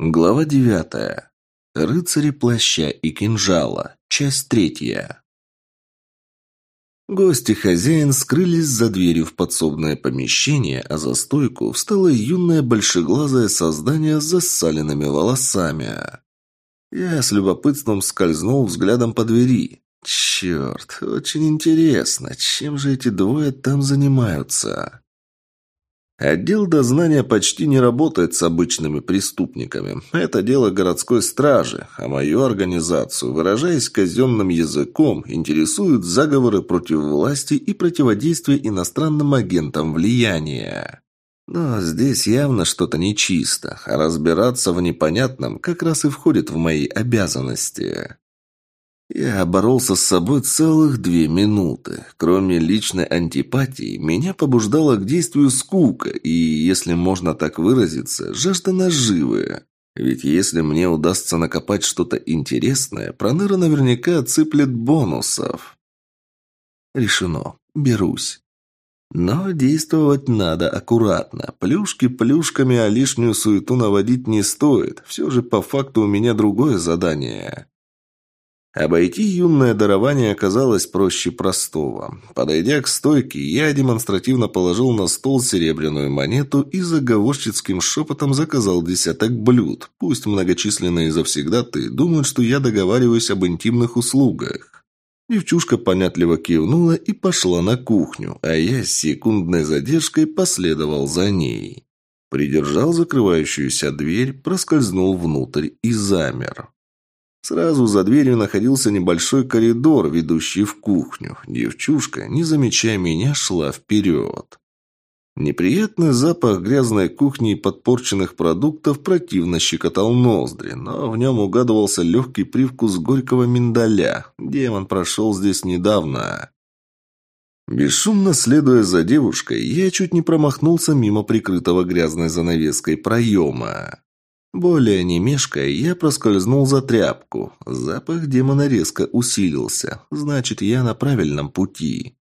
Глава девятая. Рыцари плаща и кинжала. Часть третья. Гости хозяин скрылись за дверью в подсобное помещение, а за стойку встало юное большеглазое создание с засаленными волосами. Я с любопытством скользнул взглядом по двери. Черт, очень интересно, чем же эти двое там занимаются? Отдел дознания почти не работает с обычными преступниками. Это дело городской стражи, а мою организацию, выражаясь казенным языком, интересуют заговоры против власти и противодействие иностранным агентам влияния. Но здесь явно что-то нечисто, а разбираться в непонятном как раз и входит в мои обязанности. Я боролся с собой целых две минуты. Кроме личной антипатии, меня побуждала к действию скука и, если можно так выразиться, жажда наживы. Ведь если мне удастся накопать что-то интересное, Проныра наверняка отсыплет бонусов. Решено. Берусь. Но действовать надо аккуратно. Плюшки плюшками, а лишнюю суету наводить не стоит. Все же по факту у меня другое задание. Обойти юное дарование оказалось проще простого. Подойдя к стойке, я демонстративно положил на стол серебряную монету и заговорщицким шепотом заказал десяток блюд. Пусть многочисленные завсегдаты думают, что я договариваюсь об интимных услугах. Девчушка понятливо кивнула и пошла на кухню, а я с секундной задержкой последовал за ней. Придержал закрывающуюся дверь, проскользнул внутрь и замер. Сразу за дверью находился небольшой коридор, ведущий в кухню. Девчушка, не замечая меня, шла вперед. Неприятный запах грязной кухни и подпорченных продуктов противно щекотал ноздри, но в нем угадывался легкий привкус горького миндаля. Демон прошел здесь недавно. Бесшумно следуя за девушкой, я чуть не промахнулся мимо прикрытого грязной занавеской проема. Более не мешкая, я проскользнул за тряпку. Запах демона резко усилился. Значит, я на правильном пути.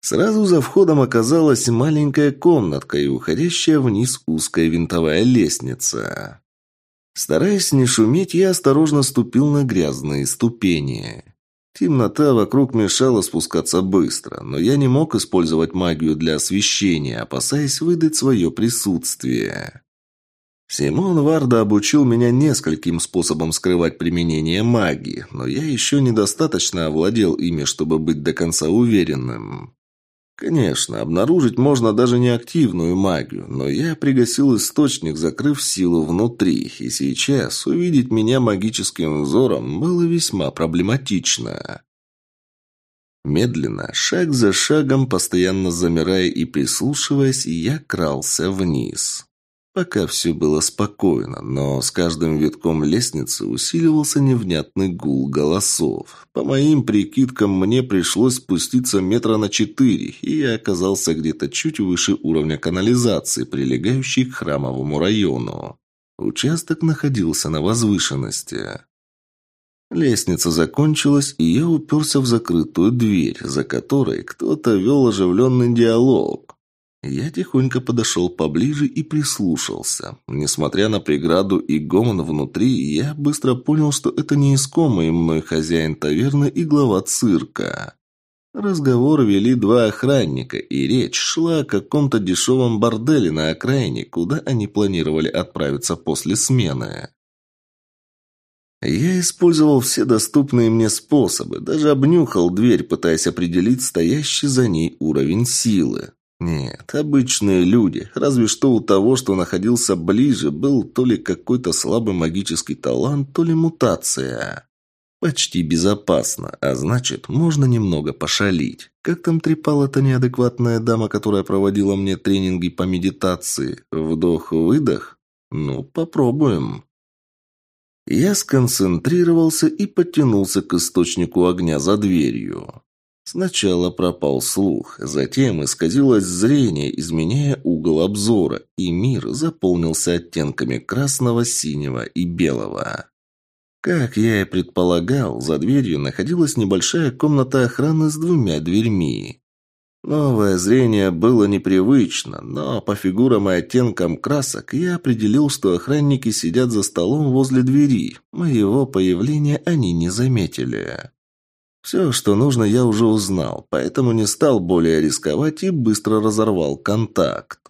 Сразу за входом оказалась маленькая комнатка и уходящая вниз узкая винтовая лестница. Стараясь не шуметь, я осторожно ступил на грязные ступени. Темнота вокруг мешала спускаться быстро, но я не мог использовать магию для освещения, опасаясь выдать свое присутствие. Симон Варда обучил меня нескольким способам скрывать применение магии, но я еще недостаточно овладел ими, чтобы быть до конца уверенным. Конечно, обнаружить можно даже неактивную магию, но я пригасил источник, закрыв силу внутри, и сейчас увидеть меня магическим взором было весьма проблематично. Медленно, шаг за шагом, постоянно замирая и прислушиваясь, я крался вниз. Пока все было спокойно, но с каждым витком лестницы усиливался невнятный гул голосов. По моим прикидкам, мне пришлось спуститься метра на четыре, и я оказался где-то чуть выше уровня канализации, прилегающей к храмовому району. Участок находился на возвышенности. Лестница закончилась, и я уперся в закрытую дверь, за которой кто-то вел оживленный диалог. Я тихонько подошел поближе и прислушался. Несмотря на преграду и гомон внутри, я быстро понял, что это не искомый мной хозяин таверны и глава цирка. Разговор вели два охранника, и речь шла о каком-то дешевом борделе на окраине, куда они планировали отправиться после смены. Я использовал все доступные мне способы, даже обнюхал дверь, пытаясь определить стоящий за ней уровень силы. Нет, обычные люди. Разве что у того, что находился ближе, был то ли какой-то слабый магический талант, то ли мутация. Почти безопасно, а значит, можно немного пошалить. Как там трепала эта неадекватная дама, которая проводила мне тренинги по медитации? Вдох-выдох? Ну, попробуем. Я сконцентрировался и подтянулся к источнику огня за дверью. Сначала пропал слух, затем исказилось зрение, изменяя угол обзора, и мир заполнился оттенками красного, синего и белого. Как я и предполагал, за дверью находилась небольшая комната охраны с двумя дверьми. Новое зрение было непривычно, но по фигурам и оттенкам красок я определил, что охранники сидят за столом возле двери. Моего появления они не заметили. Все, что нужно, я уже узнал, поэтому не стал более рисковать и быстро разорвал контакт.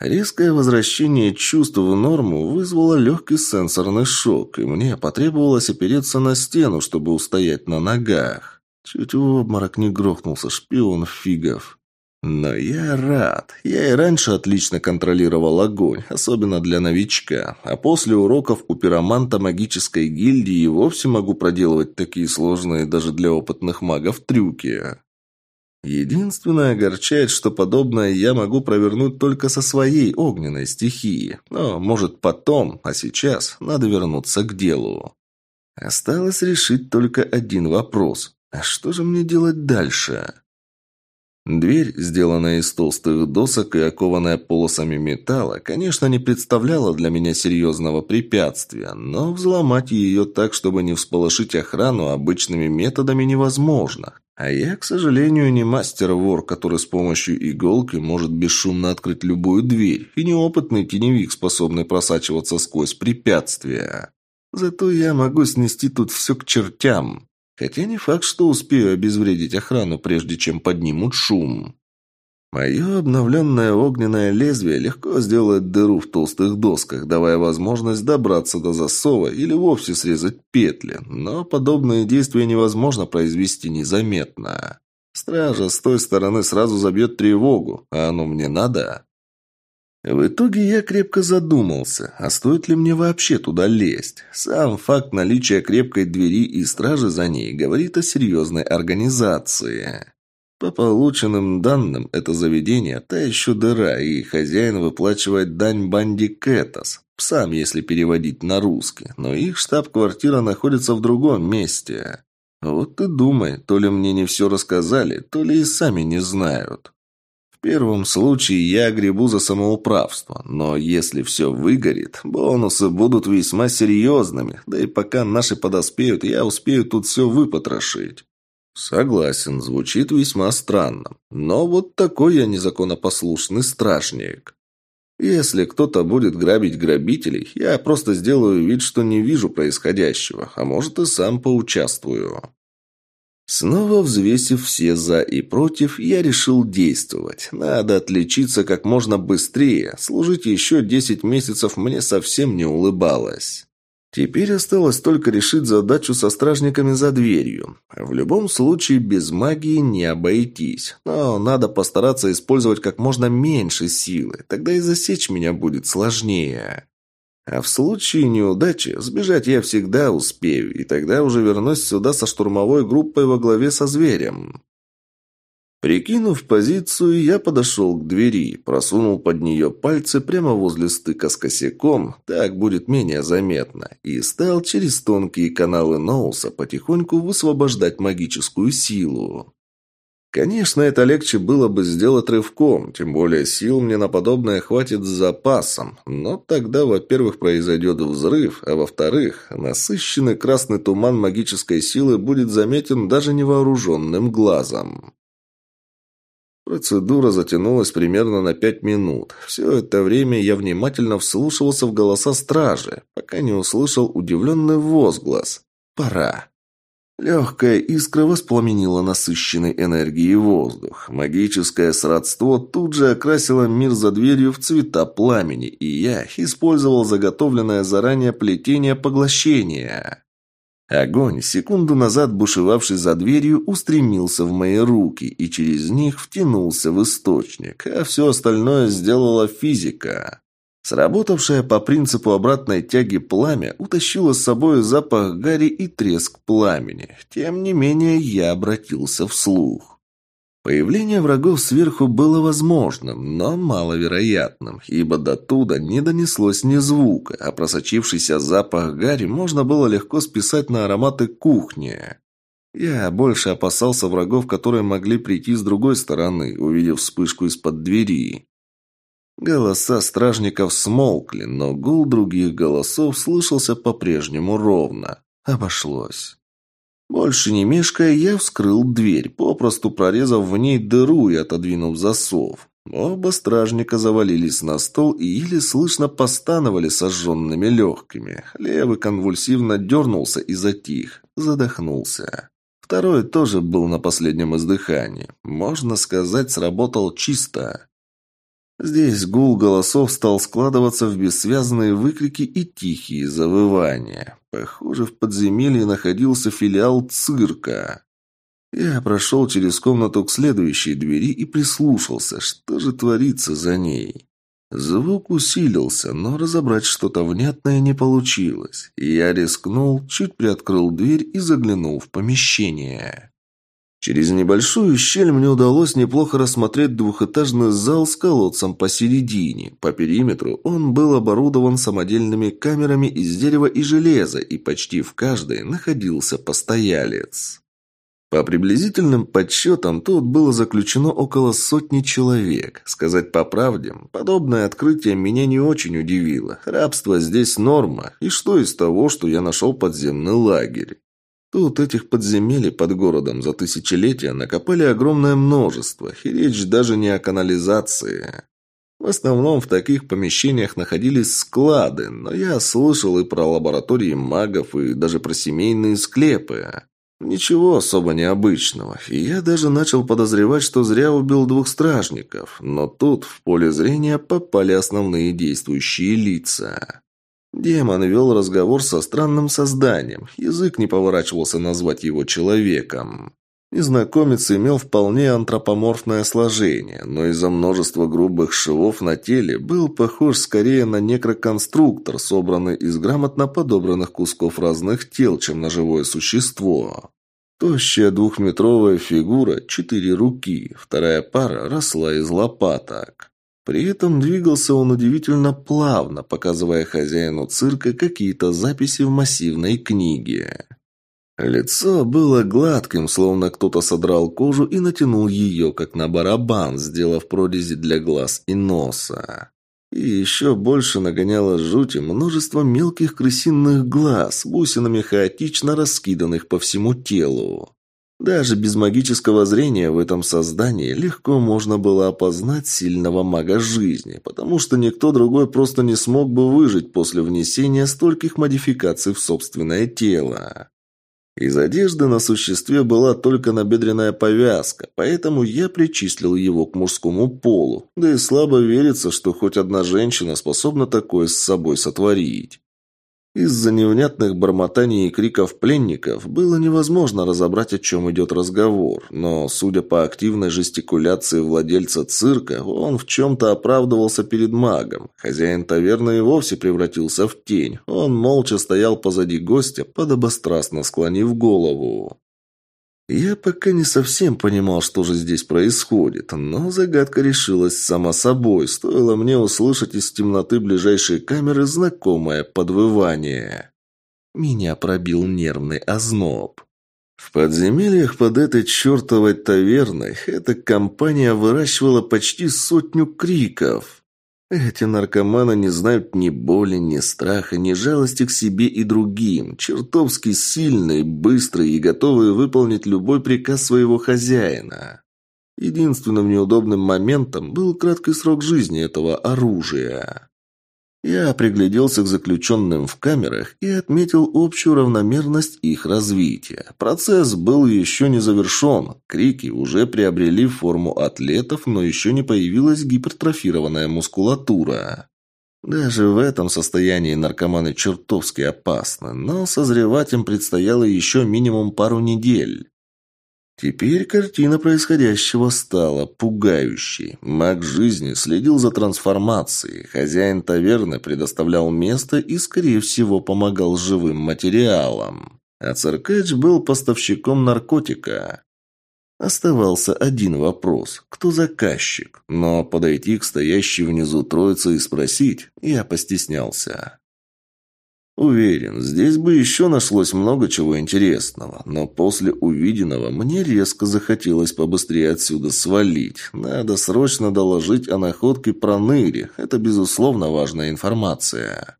Резкое возвращение чувств в норму вызвало легкий сенсорный шок, и мне потребовалось опереться на стену, чтобы устоять на ногах. Чуть в обморок не грохнулся шпион фигов. Но я рад. Я и раньше отлично контролировал огонь, особенно для новичка. А после уроков у пироманта магической гильдии и вовсе могу проделывать такие сложные даже для опытных магов трюки. Единственное огорчает, что подобное я могу провернуть только со своей огненной стихией. Но, может, потом, а сейчас надо вернуться к делу. Осталось решить только один вопрос. А что же мне делать дальше? Дверь, сделанная из толстых досок и окованная полосами металла, конечно, не представляла для меня серьезного препятствия, но взломать ее так, чтобы не всполошить охрану, обычными методами невозможно. А я, к сожалению, не мастер-вор, который с помощью иголки может бесшумно открыть любую дверь, и неопытный теневик, способный просачиваться сквозь препятствия. Зато я могу снести тут все к чертям. Хотя не факт, что успею обезвредить охрану, прежде чем поднимут шум. Мое обновленное огненное лезвие легко сделает дыру в толстых досках, давая возможность добраться до засова или вовсе срезать петли, но подобные действия невозможно произвести незаметно. Стража с той стороны сразу забьет тревогу, а оно мне надо. В итоге я крепко задумался, а стоит ли мне вообще туда лезть. Сам факт наличия крепкой двери и стражи за ней говорит о серьезной организации. По полученным данным, это заведение – та еще дыра, и хозяин выплачивает дань банде Кэтос, псам, если переводить на русский, но их штаб-квартира находится в другом месте. Вот ты думай, то ли мне не все рассказали, то ли и сами не знают. В первом случае я гребу за самоуправство, но если все выгорит, бонусы будут весьма серьезными, да и пока наши подоспеют, я успею тут все выпотрошить. Согласен, звучит весьма странно, но вот такой я незаконопослушный стражник. Если кто-то будет грабить грабителей, я просто сделаю вид, что не вижу происходящего, а может и сам поучаствую. Снова взвесив все «за» и «против», я решил действовать. Надо отличиться как можно быстрее. Служить еще десять месяцев мне совсем не улыбалось. Теперь осталось только решить задачу со стражниками за дверью. В любом случае, без магии не обойтись. Но надо постараться использовать как можно меньше силы. Тогда и засечь меня будет сложнее. А в случае неудачи сбежать я всегда успею, и тогда уже вернусь сюда со штурмовой группой во главе со зверем. Прикинув позицию, я подошел к двери, просунул под нее пальцы прямо возле стыка с косяком, так будет менее заметно, и стал через тонкие каналы Ноуса потихоньку высвобождать магическую силу. Конечно, это легче было бы сделать рывком, тем более сил мне на подобное хватит с запасом. Но тогда, во-первых, произойдет взрыв, а во-вторых, насыщенный красный туман магической силы будет заметен даже невооруженным глазом. Процедура затянулась примерно на пять минут. Все это время я внимательно вслушивался в голоса стражи, пока не услышал удивленный возглас. «Пора». Легкая искра воспламенила насыщенной энергией воздух. Магическое сродство тут же окрасило мир за дверью в цвета пламени, и я использовал заготовленное заранее плетение поглощения. Огонь, секунду назад бушевавший за дверью, устремился в мои руки и через них втянулся в источник, а все остальное сделала физика. Сработавшее по принципу обратной тяги пламя утащило с собой запах гари и треск пламени. Тем не менее, я обратился вслух. Появление врагов сверху было возможным, но маловероятным, ибо до туда не донеслось ни звука, а просочившийся запах гари можно было легко списать на ароматы кухни. Я больше опасался врагов, которые могли прийти с другой стороны, увидев вспышку из-под двери. Голоса стражников смолкли, но гул других голосов слышался по-прежнему ровно. Обошлось. Больше не мешкая, я вскрыл дверь, попросту прорезав в ней дыру и отодвинув засов. Оба стражника завалились на стол и еле слышно постановали сожженными легкими. Левый конвульсивно дернулся и затих, задохнулся. Второй тоже был на последнем издыхании. Можно сказать, сработал чисто. Здесь гул голосов стал складываться в бессвязные выкрики и тихие завывания. Похоже, в подземелье находился филиал цирка. Я прошел через комнату к следующей двери и прислушался, что же творится за ней. Звук усилился, но разобрать что-то внятное не получилось. Я рискнул, чуть приоткрыл дверь и заглянул в помещение. Через небольшую щель мне удалось неплохо рассмотреть двухэтажный зал с колодцем посередине. По периметру он был оборудован самодельными камерами из дерева и железа, и почти в каждой находился постоялец. По приблизительным подсчетам, тут было заключено около сотни человек. Сказать по правде, подобное открытие меня не очень удивило. Рабство здесь норма, и что из того, что я нашел подземный лагерь? Тут этих подземелий под городом за тысячелетия накопали огромное множество, и речь даже не о канализации. В основном в таких помещениях находились склады, но я слышал и про лаборатории магов, и даже про семейные склепы. Ничего особо необычного, и я даже начал подозревать, что зря убил двух стражников, но тут в поле зрения попали основные действующие лица. Демон вел разговор со странным созданием. Язык не поворачивался назвать его человеком. Незнакомец имел вполне антропоморфное сложение, но из-за множества грубых швов на теле был похож скорее на некроконструктор, собранный из грамотно подобранных кусков разных тел, чем на живое существо. Тощая двухметровая фигура, четыре руки, вторая пара росла из лопаток. При этом двигался он удивительно плавно, показывая хозяину цирка какие-то записи в массивной книге. Лицо было гладким, словно кто-то содрал кожу и натянул ее, как на барабан, сделав прорези для глаз и носа. И еще больше нагоняло жути множество мелких крысиных глаз, бусинами хаотично раскиданных по всему телу. Даже без магического зрения в этом создании легко можно было опознать сильного мага жизни, потому что никто другой просто не смог бы выжить после внесения стольких модификаций в собственное тело. Из одежды на существе была только набедренная повязка, поэтому я причислил его к мужскому полу, да и слабо верится, что хоть одна женщина способна такое с собой сотворить. Из-за невнятных бормотаний и криков пленников было невозможно разобрать, о чем идет разговор, но, судя по активной жестикуляции владельца цирка, он в чем-то оправдывался перед магом. Хозяин таверны и вовсе превратился в тень. Он молча стоял позади гостя, подобострастно склонив голову. Я пока не совсем понимал, что же здесь происходит, но загадка решилась сама собой. Стоило мне услышать из темноты ближайшей камеры знакомое подвывание. Меня пробил нервный озноб. В подземельях под этой чертовой таверной эта компания выращивала почти сотню криков. Эти наркоманы не знают ни боли, ни страха, ни жалости к себе и другим. Чертовски сильные, быстрые и готовые выполнить любой приказ своего хозяина. Единственным неудобным моментом был краткий срок жизни этого оружия. Я пригляделся к заключенным в камерах и отметил общую равномерность их развития. Процесс был еще не завершен. Крики уже приобрели форму атлетов, но еще не появилась гипертрофированная мускулатура. Даже в этом состоянии наркоманы чертовски опасны, но созревать им предстояло еще минимум пару недель. Теперь картина происходящего стала пугающей. Маг жизни следил за трансформацией, хозяин таверны предоставлял место и, скорее всего, помогал живым материалам. А циркач был поставщиком наркотика. Оставался один вопрос – кто заказчик? Но подойти к стоящей внизу троице и спросить я постеснялся. Уверен, здесь бы еще нашлось много чего интересного, но после увиденного мне резко захотелось побыстрее отсюда свалить. Надо срочно доложить о находке про Ныри, это безусловно важная информация.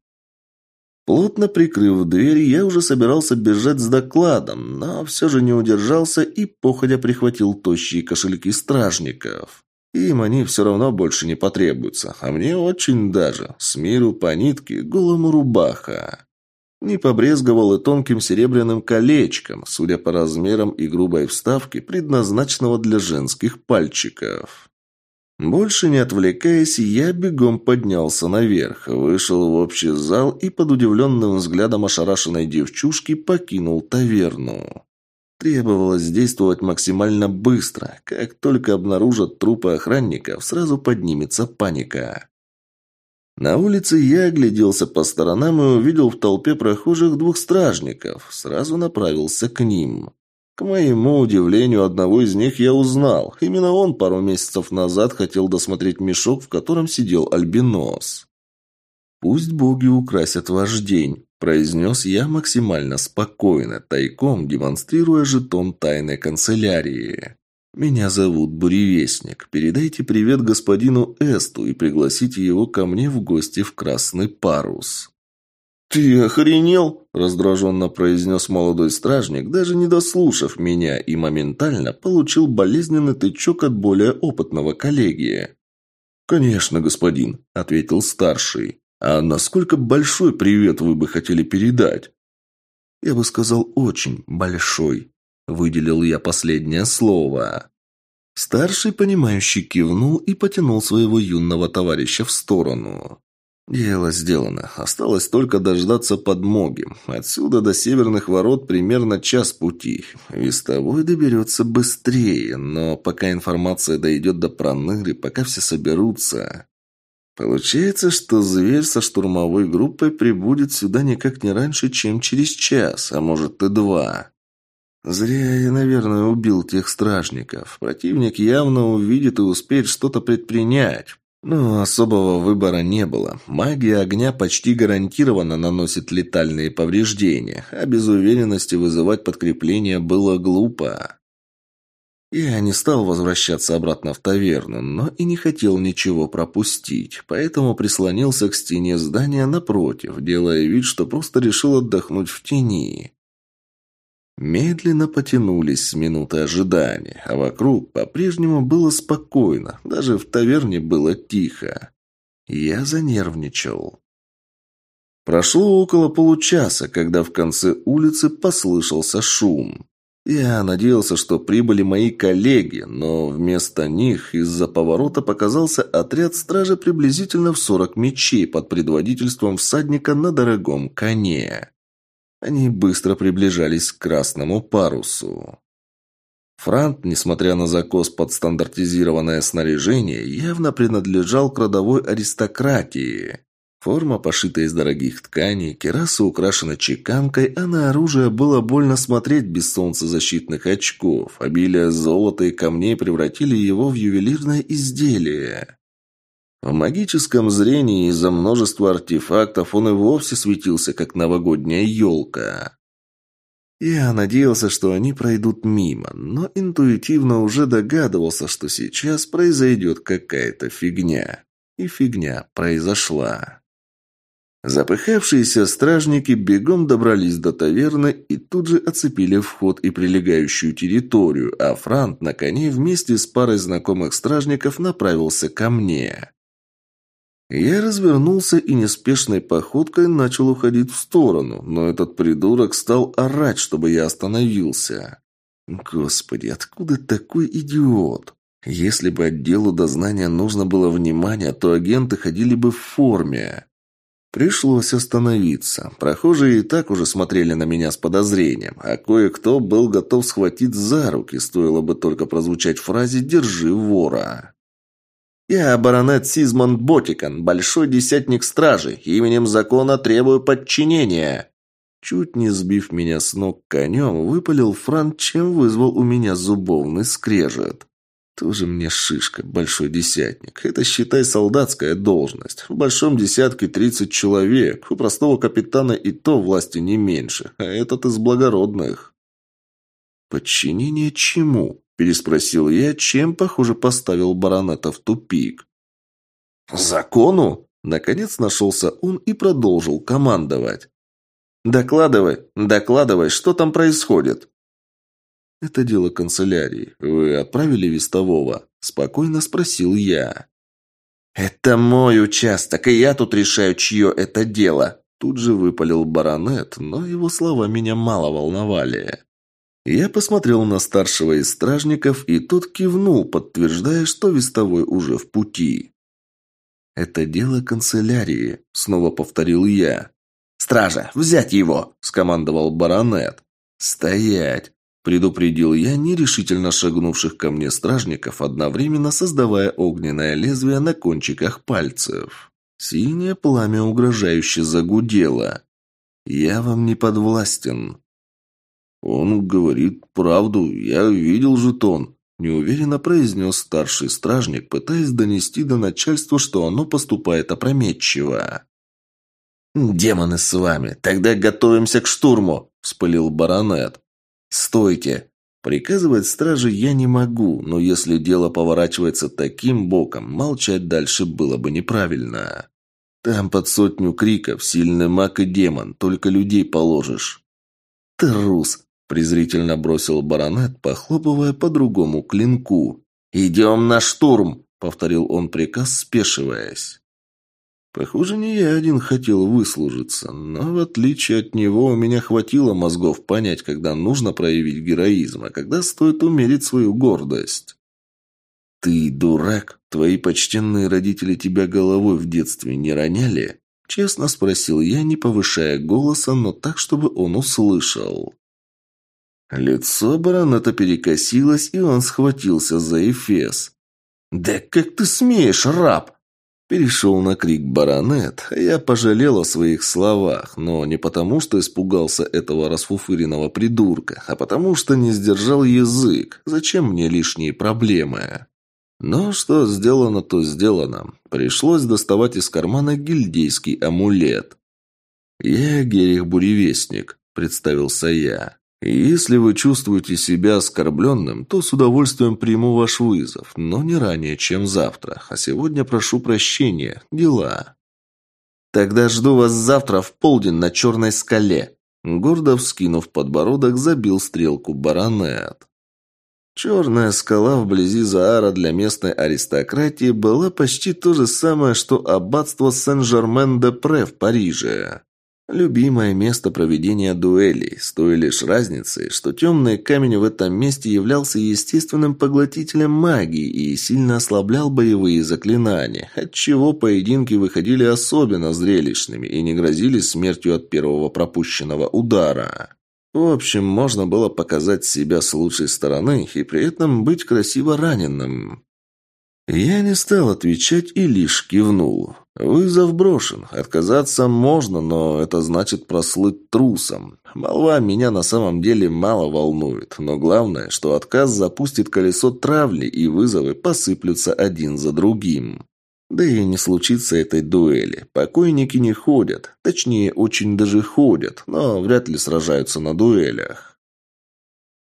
Плотно прикрыв дверь, я уже собирался бежать с докладом, но все же не удержался и походя прихватил тощие кошельки стражников. Им они все равно больше не потребуются, а мне очень даже. С миру по нитке, голому рубаха. Не побрезговал и тонким серебряным колечком, судя по размерам и грубой вставке, предназначенного для женских пальчиков. Больше не отвлекаясь, я бегом поднялся наверх, вышел в общий зал и под удивленным взглядом ошарашенной девчушки покинул таверну. Требовалось действовать максимально быстро. Как только обнаружат трупы охранников, сразу поднимется паника. На улице я огляделся по сторонам и увидел в толпе прохожих двух стражников. Сразу направился к ним. К моему удивлению, одного из них я узнал. Именно он пару месяцев назад хотел досмотреть мешок, в котором сидел альбинос. «Пусть боги украсят ваш день», – произнес я максимально спокойно, тайком демонстрируя жетон тайной канцелярии. «Меня зовут Буревестник. Передайте привет господину Эсту и пригласите его ко мне в гости в Красный Парус». «Ты охренел?» – раздраженно произнес молодой стражник, даже не дослушав меня, и моментально получил болезненный тычок от более опытного коллеги. «Конечно, господин», – ответил старший. «А насколько большой привет вы бы хотели передать?» «Я бы сказал, очень большой», – выделил я последнее слово. Старший, понимающий, кивнул и потянул своего юного товарища в сторону. Дело сделано. Осталось только дождаться подмоги. Отсюда до северных ворот примерно час пути. Вестовой доберется быстрее, но пока информация дойдет до Проныры, пока все соберутся... Получается, что зверь со штурмовой группой прибудет сюда никак не раньше, чем через час, а может и два. Зря я, наверное, убил тех стражников. Противник явно увидит и успеет что-то предпринять. Но особого выбора не было. Магия огня почти гарантированно наносит летальные повреждения, а без уверенности вызывать подкрепление было глупо. Я не стал возвращаться обратно в таверну, но и не хотел ничего пропустить, поэтому прислонился к стене здания напротив, делая вид, что просто решил отдохнуть в тени. Медленно потянулись с минуты ожидания, а вокруг по-прежнему было спокойно, даже в таверне было тихо. Я занервничал. Прошло около получаса, когда в конце улицы послышался шум. Я надеялся, что прибыли мои коллеги, но вместо них из-за поворота показался отряд стражи приблизительно в сорок мечей под предводительством всадника на дорогом коне. Они быстро приближались к красному парусу. Франт, несмотря на закос под стандартизированное снаряжение, явно принадлежал к родовой аристократии. Форма пошита из дорогих тканей, кераса украшена чеканкой, а на оружие было больно смотреть без солнцезащитных очков. Обилие золота и камней превратили его в ювелирное изделие. В магическом зрении из-за множества артефактов он и вовсе светился, как новогодняя елка. Я надеялся, что они пройдут мимо, но интуитивно уже догадывался, что сейчас произойдет какая-то фигня. И фигня произошла. Запыхавшиеся стражники бегом добрались до таверны и тут же оцепили вход и прилегающую территорию, а Франт на коне вместе с парой знакомых стражников направился ко мне. Я развернулся и неспешной походкой начал уходить в сторону, но этот придурок стал орать, чтобы я остановился. Господи, откуда такой идиот? Если бы отделу дознания нужно было внимание, то агенты ходили бы в форме. Пришлось остановиться. Прохожие и так уже смотрели на меня с подозрением, а кое-кто был готов схватить за руки, стоило бы только прозвучать фразе «держи вора». «Я баронет Сизмонд Ботикан, большой десятник стражи, именем закона требую подчинения». Чуть не сбив меня с ног конем, выпалил Франк, чем вызвал у меня зубовный скрежет. Тоже мне шишка, большой десятник. Это, считай, солдатская должность. В большом десятке тридцать человек. У простого капитана и то власти не меньше. А этот из благородных. Подчинение чему? Переспросил я, чем, похоже, поставил баронета в тупик. «Закону?» Наконец нашелся он и продолжил командовать. Докладывай, докладывай, что там происходит?» «Это дело канцелярии. Вы отправили вестового?» – спокойно спросил я. «Это мой участок, и я тут решаю, чье это дело!» Тут же выпалил баронет, но его слова меня мало волновали. Я посмотрел на старшего из стражников, и тот кивнул, подтверждая, что вестовой уже в пути. «Это дело канцелярии», — снова повторил я. «Стража, взять его!» — скомандовал баронет. «Стоять!» — предупредил я нерешительно шагнувших ко мне стражников, одновременно создавая огненное лезвие на кончиках пальцев. Синее пламя угрожающе загудело. «Я вам не подвластен», «Он говорит правду. Я видел жетон», – неуверенно произнес старший стражник, пытаясь донести до начальства, что оно поступает опрометчиво. «Демоны с вами! Тогда готовимся к штурму!» – вспылил баронет. «Стойте!» Приказывать страже я не могу, но если дело поворачивается таким боком, молчать дальше было бы неправильно. Там под сотню криков, сильный маг и демон, только людей положишь. Трус! Презрительно бросил баронет, похлопывая по другому клинку. «Идем на штурм!» — повторил он приказ, спешиваясь. Похоже, не я один хотел выслужиться, но в отличие от него у меня хватило мозгов понять, когда нужно проявить героизм, а когда стоит умерить свою гордость. «Ты дурак? Твои почтенные родители тебя головой в детстве не роняли?» Честно спросил я, не повышая голоса, но так, чтобы он услышал. Лицо баронета перекосилось, и он схватился за Эфес. «Да как ты смеешь, раб!» Перешел на крик баронет, я пожалел о своих словах, но не потому, что испугался этого расфуфыренного придурка, а потому, что не сдержал язык. Зачем мне лишние проблемы? Но что сделано, то сделано. Пришлось доставать из кармана гильдейский амулет. «Я Герих Буревестник», — представился я. Если вы чувствуете себя оскорбленным, то с удовольствием приму ваш вызов, но не ранее, чем завтра. А сегодня прошу прощения. Дела. Тогда жду вас завтра в полдень на Черной скале. Гордо вскинув подбородок, забил стрелку баронет. Черная скала вблизи Заара для местной аристократии была почти то же самое, что аббатство Сен-Жермен-де-Пре в Париже. Любимое место проведения дуэлей, с той лишь разницей, что темный камень в этом месте являлся естественным поглотителем магии и сильно ослаблял боевые заклинания, отчего поединки выходили особенно зрелищными и не грозили смертью от первого пропущенного удара. В общем, можно было показать себя с лучшей стороны и при этом быть красиво раненым. Я не стал отвечать и лишь кивнул. Вызов брошен. Отказаться можно, но это значит прослыть трусом. Молва меня на самом деле мало волнует, но главное, что отказ запустит колесо травли, и вызовы посыплются один за другим. Да и не случится этой дуэли. Покойники не ходят. Точнее, очень даже ходят, но вряд ли сражаются на дуэлях.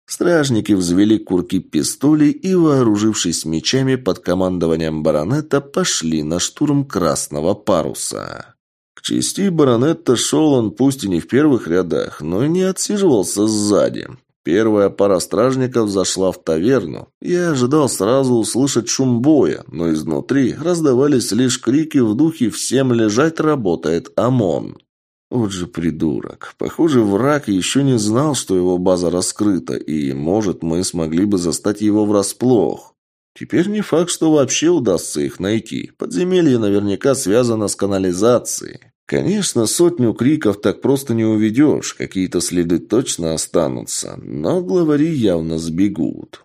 Стражники взвели курки пистолей и, вооружившись мечами под командованием баронета, пошли на штурм Красного Паруса. К чести баронета шел он пусть и не в первых рядах, но и не отсиживался сзади. Первая пара стражников зашла в таверну. Я ожидал сразу услышать шум боя, но изнутри раздавались лишь крики в духе «Всем лежать работает ОМОН». Вот же придурок. Похоже, враг еще не знал, что его база раскрыта, и, может, мы смогли бы застать его врасплох. Теперь не факт, что вообще удастся их найти. Подземелье наверняка связано с канализацией. Конечно, сотню криков так просто не уведешь, какие-то следы точно останутся, но главари явно сбегут.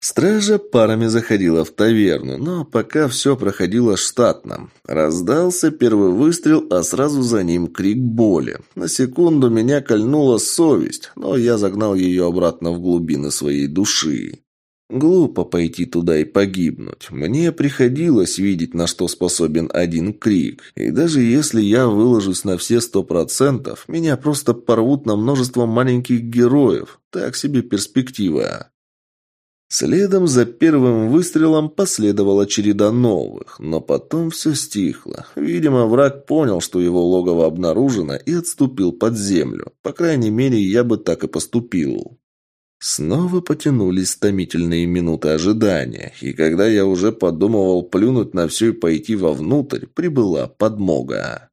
Стража парами заходила в таверну, но пока все проходило штатно. Раздался первый выстрел, а сразу за ним крик боли. На секунду меня кольнула совесть, но я загнал ее обратно в глубины своей души. Глупо пойти туда и погибнуть. Мне приходилось видеть, на что способен один крик. И даже если я выложусь на все сто процентов, меня просто порвут на множество маленьких героев. Так себе перспектива. Следом за первым выстрелом последовала череда новых, но потом все стихло. Видимо, враг понял, что его логово обнаружено и отступил под землю. По крайней мере, я бы так и поступил. Снова потянулись томительные минуты ожидания, и когда я уже подумывал плюнуть на все и пойти вовнутрь, прибыла подмога.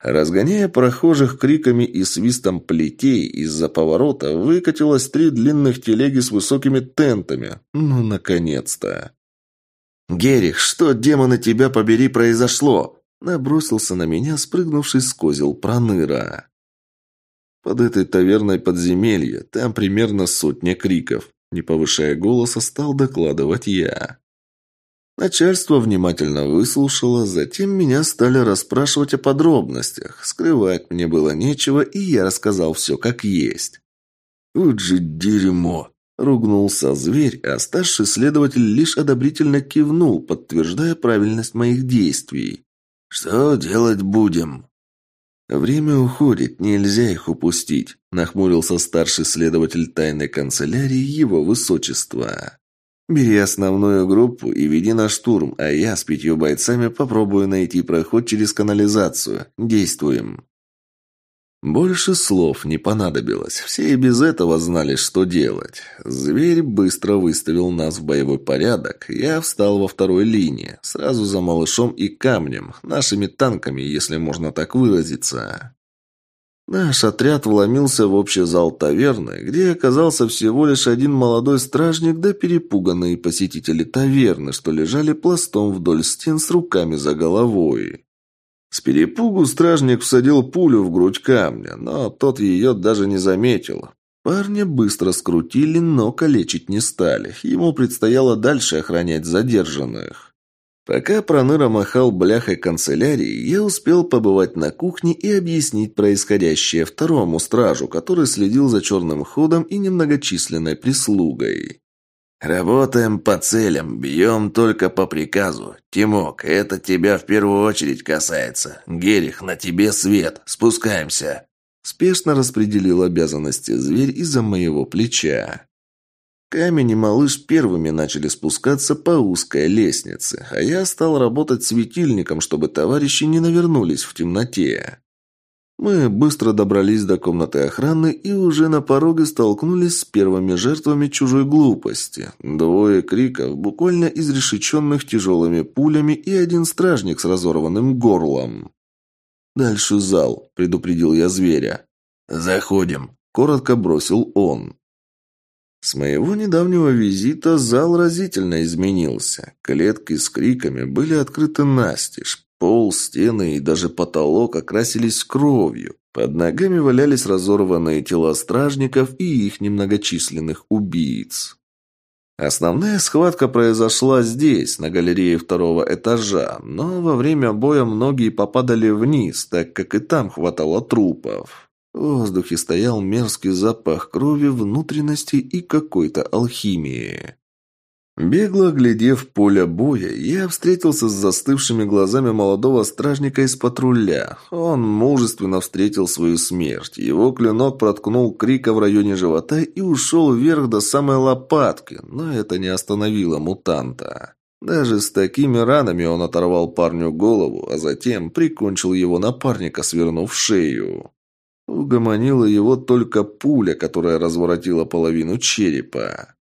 Разгоняя прохожих криками и свистом плетей, из-за поворота выкатилось три длинных телеги с высокими тентами. Ну, наконец-то. «Герих, что, демоны, тебя побери, произошло?» Набросился на меня, спрыгнувший с козел проныра. Под этой таверной подземелья там примерно сотня криков. Не повышая голоса, стал докладывать я. Начальство внимательно выслушало, затем меня стали расспрашивать о подробностях. Скрывать мне было нечего, и я рассказал все как есть. «Вот же дерьмо!» – ругнулся зверь, а старший следователь лишь одобрительно кивнул, подтверждая правильность моих действий. «Что делать будем?» «Время уходит, нельзя их упустить», – нахмурился старший следователь тайной канцелярии его высочества. «Бери основную группу и веди на штурм, а я с пятью бойцами попробую найти проход через канализацию. Действуем». Больше слов не понадобилось. Все и без этого знали, что делать. Зверь быстро выставил нас в боевой порядок. Я встал во второй линии, сразу за малышом и камнем, нашими танками, если можно так выразиться. Наш отряд вломился в общий зал таверны, где оказался всего лишь один молодой стражник да перепуганные посетители таверны, что лежали пластом вдоль стен с руками за головой. С перепугу стражник всадил пулю в грудь камня, но тот ее даже не заметил. Парня быстро скрутили, но калечить не стали. Ему предстояло дальше охранять задержанных. Пока Проныра махал бляхой канцелярии, я успел побывать на кухне и объяснить происходящее второму стражу, который следил за черным ходом и немногочисленной прислугой. «Работаем по целям, бьем только по приказу. Тимок, это тебя в первую очередь касается. Герих, на тебе свет. Спускаемся». Спешно распределил обязанности зверь из-за моего плеча. Камень и малыш первыми начали спускаться по узкой лестнице, а я стал работать светильником, чтобы товарищи не навернулись в темноте. Мы быстро добрались до комнаты охраны и уже на пороге столкнулись с первыми жертвами чужой глупости. Двое криков, буквально изрешеченных тяжелыми пулями, и один стражник с разорванным горлом. «Дальше зал», — предупредил я зверя. «Заходим», — коротко бросил он. С моего недавнего визита зал разительно изменился. Клетки с криками были открыты настежь. Пол, стены и даже потолок окрасились кровью. Под ногами валялись разорванные тела стражников и их немногочисленных убийц. Основная схватка произошла здесь, на галерее второго этажа, но во время боя многие попадали вниз, так как и там хватало трупов. В воздухе стоял мерзкий запах крови, внутренностей и какой-то алхимии. Бегло глядев поле боя, я встретился с застывшими глазами молодого стражника из патруля. Он мужественно встретил свою смерть. Его клинок проткнул крика в районе живота и ушел вверх до самой лопатки, но это не остановило мутанта. Даже с такими ранами он оторвал парню голову, а затем прикончил его напарника, свернув шею. Угомонила его только пуля, которая разворотила половину черепа.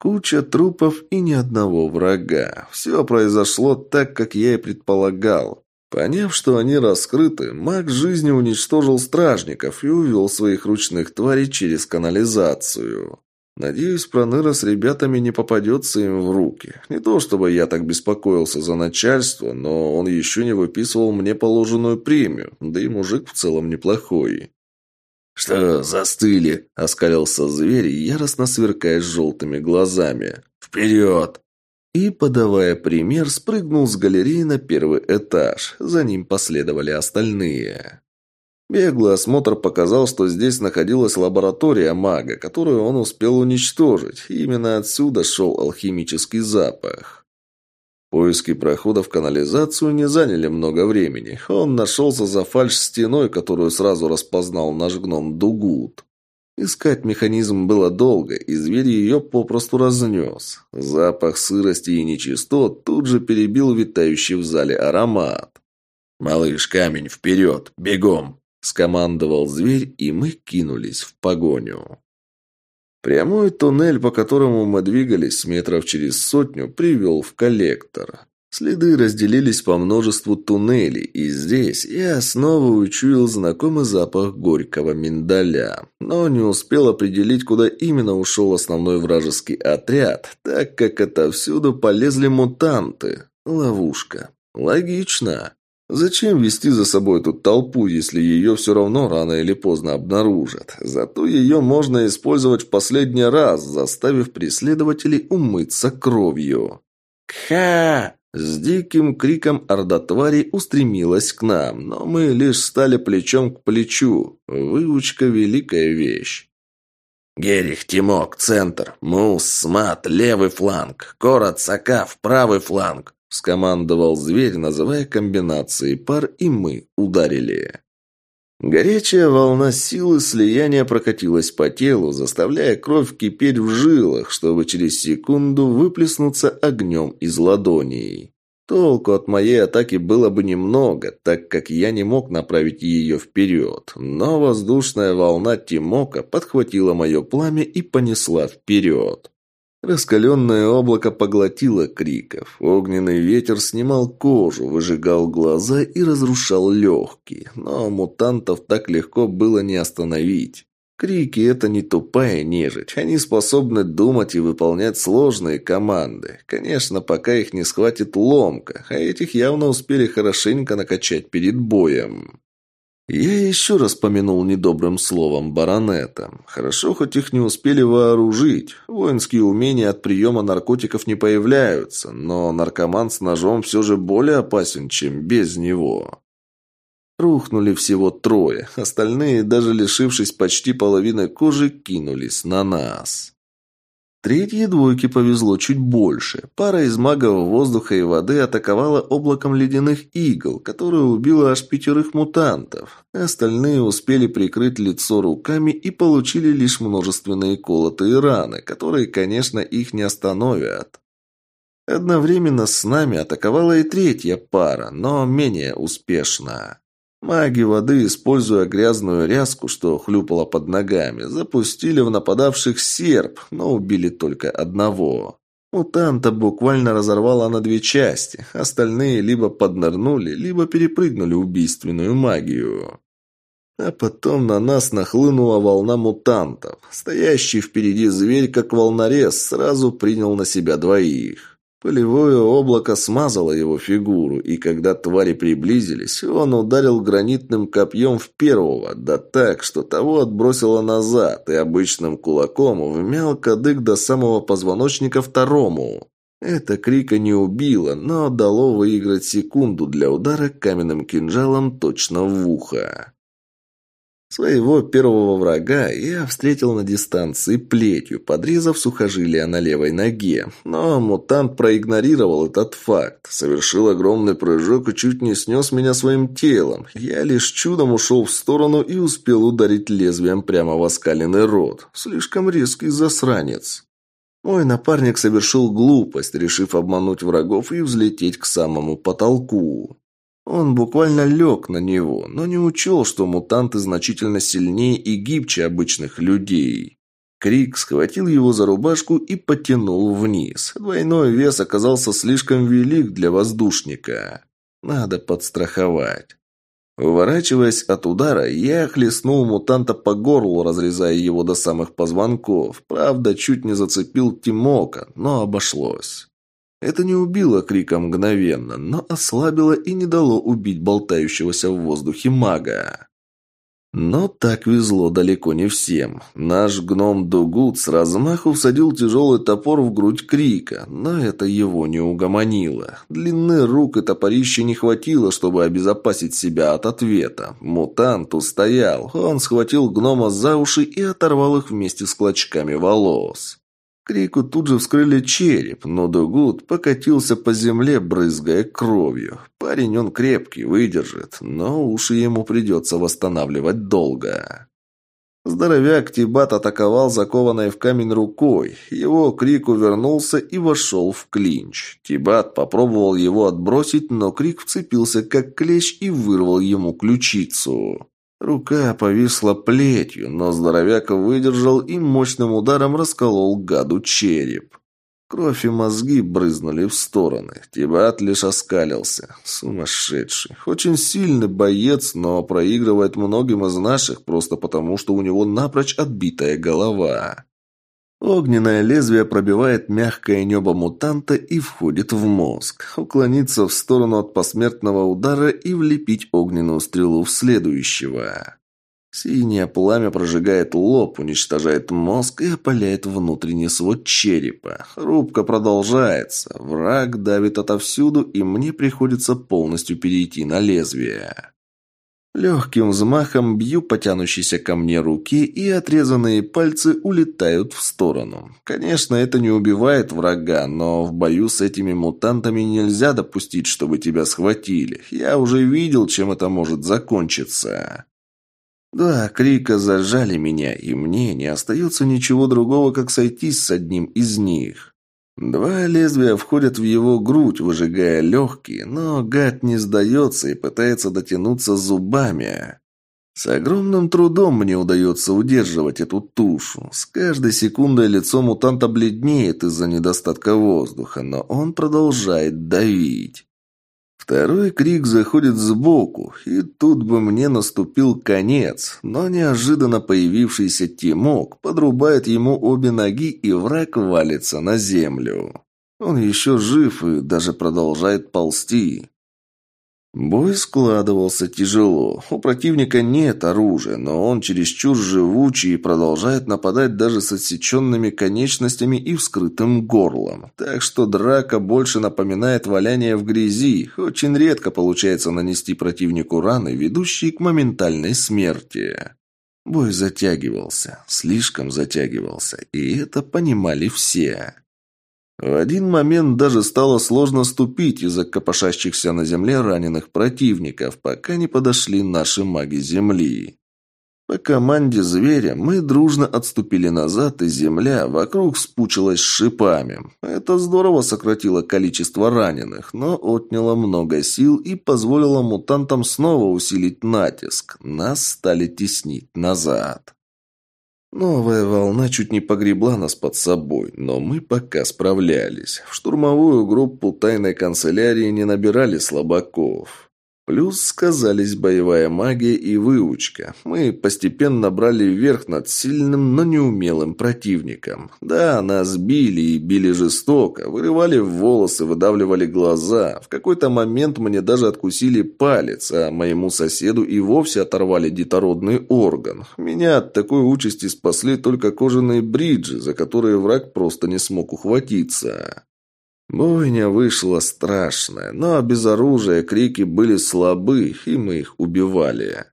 Куча трупов и ни одного врага. Все произошло так, как я и предполагал. Поняв, что они раскрыты, маг жизни уничтожил стражников и увел своих ручных тварей через канализацию. Надеюсь, Проныра с ребятами не попадется им в руки. Не то чтобы я так беспокоился за начальство, но он еще не выписывал мне положенную премию, да и мужик в целом неплохой. «Что, застыли?» – оскалился зверь, яростно сверкая желтыми глазами. «Вперед!» И, подавая пример, спрыгнул с галереи на первый этаж. За ним последовали остальные. Беглый осмотр показал, что здесь находилась лаборатория мага, которую он успел уничтожить. Именно отсюда шел алхимический запах. Поиски прохода в канализацию не заняли много времени. Он нашелся за фальш-стеной, которую сразу распознал наш гном Дугут. Искать механизм было долго, и зверь ее попросту разнес. Запах сырости и нечистот тут же перебил витающий в зале аромат. «Малыш, камень, вперед! Бегом!» – скомандовал зверь, и мы кинулись в погоню. Прямой туннель, по которому мы двигались метров через сотню, привел в коллектор. Следы разделились по множеству туннелей, и здесь я снова учуял знакомый запах горького миндаля. Но не успел определить, куда именно ушел основной вражеский отряд, так как отовсюду полезли мутанты. Ловушка. Логично. Зачем вести за собой эту толпу, если ее все равно рано или поздно обнаружат? Зато ее можно использовать в последний раз, заставив преследователей умыться кровью. «Кха!» С диким криком орда твари устремилась к нам, но мы лишь стали плечом к плечу. Выучка – великая вещь. Герих, Тимок, центр, Мус, Смат, левый фланг, Корот, Сакав, правый фланг, скомандовал зверь, называя комбинации пар, и мы ударили. Горячая волна силы слияния прокатилась по телу, заставляя кровь кипеть в жилах, чтобы через секунду выплеснуться огнем из ладоней. Толку от моей атаки было бы немного, так как я не мог направить ее вперед, но воздушная волна Тимока подхватила мое пламя и понесла вперед. Раскаленное облако поглотило криков. Огненный ветер снимал кожу, выжигал глаза и разрушал легкие. Но мутантов так легко было не остановить. Крики – это не тупая нежить. Они способны думать и выполнять сложные команды. Конечно, пока их не схватит ломка, а этих явно успели хорошенько накачать перед боем. Я еще раз помянул недобрым словом баронета. Хорошо, хоть их не успели вооружить. Воинские умения от приема наркотиков не появляются, но наркоман с ножом все же более опасен, чем без него. Рухнули всего трое, остальные, даже лишившись почти половины кожи, кинулись на нас. Третьей двойке повезло чуть больше. Пара из магов воздуха и воды атаковала облаком ледяных игл, которое убило аж пятерых мутантов. Остальные успели прикрыть лицо руками и получили лишь множественные колотые раны, которые, конечно, их не остановят. Одновременно с нами атаковала и третья пара, но менее успешно. Маги воды, используя грязную ряску, что хлюпала под ногами, запустили в нападавших серп, но убили только одного. Мутанта буквально разорвала на две части, остальные либо поднырнули, либо перепрыгнули убийственную магию. А потом на нас нахлынула волна мутантов. Стоящий впереди зверь, как волнорез, сразу принял на себя двоих. Полевое облако смазало его фигуру, и когда твари приблизились, он ударил гранитным копьем в первого, да так, что того отбросило назад, и обычным кулаком вмял кадык до самого позвоночника второму. Это крика не убило, но дало выиграть секунду для удара каменным кинжалом точно в ухо. Своего первого врага я встретил на дистанции плетью, подрезав сухожилия на левой ноге. Но мутант проигнорировал этот факт. Совершил огромный прыжок и чуть не снес меня своим телом. Я лишь чудом ушел в сторону и успел ударить лезвием прямо в оскаленный рот. Слишком резкий засранец. Мой напарник совершил глупость, решив обмануть врагов и взлететь к самому потолку. Он буквально лег на него, но не учел, что мутанты значительно сильнее и гибче обычных людей. Крик схватил его за рубашку и потянул вниз. Двойной вес оказался слишком велик для воздушника. Надо подстраховать. Уворачиваясь от удара, я хлестнул мутанта по горлу, разрезая его до самых позвонков. Правда, чуть не зацепил Тимока, но обошлось. Это не убило крика мгновенно, но ослабило и не дало убить болтающегося в воздухе мага. Но так везло далеко не всем. Наш гном Дугут с размаху всадил тяжелый топор в грудь Крика, но это его не угомонило. Длины рук и топорища не хватило, чтобы обезопасить себя от ответа. Мутант устоял. Он схватил гнома за уши и оторвал их вместе с клочками волос. Крику тут же вскрыли череп, но Дугут покатился по земле, брызгая кровью. Парень он крепкий, выдержит, но уши ему придется восстанавливать долго. Здоровяк Тибат атаковал закованной в камень рукой. Его крик увернулся и вошел в клинч. Тибат попробовал его отбросить, но крик вцепился как клещ и вырвал ему ключицу. Рука повисла плетью, но здоровяк выдержал и мощным ударом расколол гаду череп. Кровь и мозги брызнули в стороны. Тибат лишь оскалился. Сумасшедший. Очень сильный боец, но проигрывает многим из наших просто потому, что у него напрочь отбитая голова. Огненное лезвие пробивает мягкое небо мутанта и входит в мозг. Уклониться в сторону от посмертного удара и влепить огненную стрелу в следующего. Синее пламя прожигает лоб, уничтожает мозг и опаляет внутренний свод черепа. Рубка продолжается. Враг давит отовсюду, и мне приходится полностью перейти на лезвие. Легким взмахом бью по тянущейся ко мне руки, и отрезанные пальцы улетают в сторону. Конечно, это не убивает врага, но в бою с этими мутантами нельзя допустить, чтобы тебя схватили. Я уже видел, чем это может закончиться. Да, крика зажали меня, и мне не остается ничего другого, как сойтись с одним из них. Два лезвия входят в его грудь, выжигая легкие, но гад не сдается и пытается дотянуться зубами. С огромным трудом мне удается удерживать эту тушу. С каждой секундой лицо мутанта бледнеет из-за недостатка воздуха, но он продолжает давить. Второй крик заходит сбоку, и тут бы мне наступил конец, но неожиданно появившийся Тимок подрубает ему обе ноги, и враг валится на землю. Он еще жив и даже продолжает ползти. Бой складывался тяжело. У противника нет оружия, но он чересчур живучий и продолжает нападать даже с отсеченными конечностями и вскрытым горлом. Так что драка больше напоминает валяние в грязи. Очень редко получается нанести противнику раны, ведущие к моментальной смерти. Бой затягивался, слишком затягивался, и это понимали все. В один момент даже стало сложно ступить из-за копошащихся на земле раненых противников, пока не подошли наши маги земли. По команде зверя мы дружно отступили назад, и земля вокруг спучилась шипами. Это здорово сократило количество раненых, но отняло много сил и позволило мутантам снова усилить натиск. Нас стали теснить назад. Новая волна чуть не погребла нас под собой, но мы пока справлялись. В штурмовую группу тайной канцелярии не набирали слабаков. Плюс сказались боевая магия и выучка. Мы постепенно брали верх над сильным, но неумелым противником. Да, нас били и били жестоко, вырывали волосы, выдавливали глаза. В какой-то момент мне даже откусили палец, а моему соседу и вовсе оторвали детородный орган. Меня от такой участи спасли только кожаные бриджи, за которые враг просто не смог ухватиться. Бойня вышла страшная, но без оружия крики были слабы, и мы их убивали.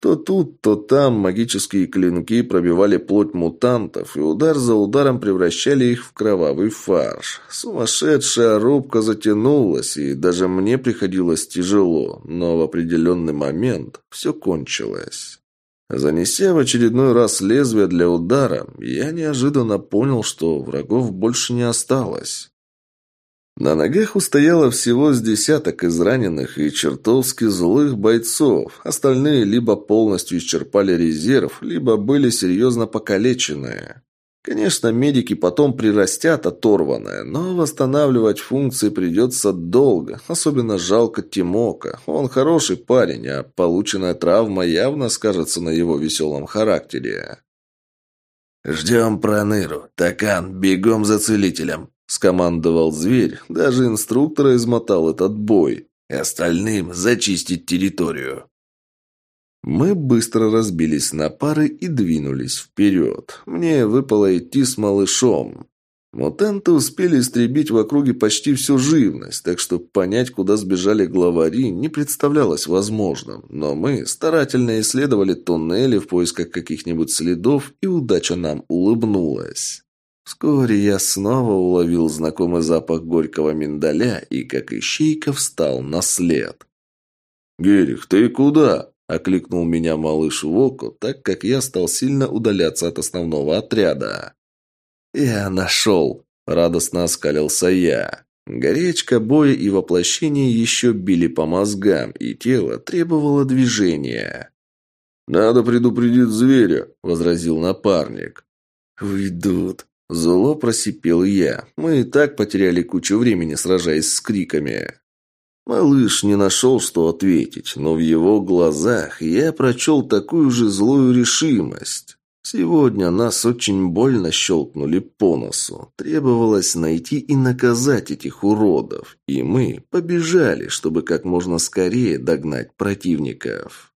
То тут, то там магические клинки пробивали плоть мутантов, и удар за ударом превращали их в кровавый фарш. Сумасшедшая рубка затянулась, и даже мне приходилось тяжело, но в определенный момент все кончилось. Занеся в очередной раз лезвие для удара, я неожиданно понял, что врагов больше не осталось. На ногах устояло всего с десяток израненных и чертовски злых бойцов. Остальные либо полностью исчерпали резерв, либо были серьезно покалеченные. Конечно, медики потом прирастят оторванное, но восстанавливать функции придется долго. Особенно жалко Тимока. Он хороший парень, а полученная травма явно скажется на его веселом характере. «Ждем проныру. Такан, бегом за целителем!» Скомандовал зверь, даже инструктора измотал этот бой. И остальным зачистить территорию. Мы быстро разбились на пары и двинулись вперед. Мне выпало идти с малышом. Мутанты успели истребить в округе почти всю живность, так что понять, куда сбежали главари, не представлялось возможным. Но мы старательно исследовали туннели в поисках каких-нибудь следов, и удача нам улыбнулась. Вскоре я снова уловил знакомый запах горького миндаля и, как ищейка, встал на след. «Герих, ты куда?» – окликнул меня малыш Воку, так как я стал сильно удаляться от основного отряда. «Я нашел!» – радостно оскалился я. Горячка боя и воплощение еще били по мозгам, и тело требовало движения. «Надо предупредить зверя», – возразил напарник. «Уйдут», – зло просипел я. Мы и так потеряли кучу времени, сражаясь с криками. Малыш не нашел, что ответить, но в его глазах я прочел такую же злую решимость. Сегодня нас очень больно щелкнули по носу. Требовалось найти и наказать этих уродов. И мы побежали, чтобы как можно скорее догнать противников.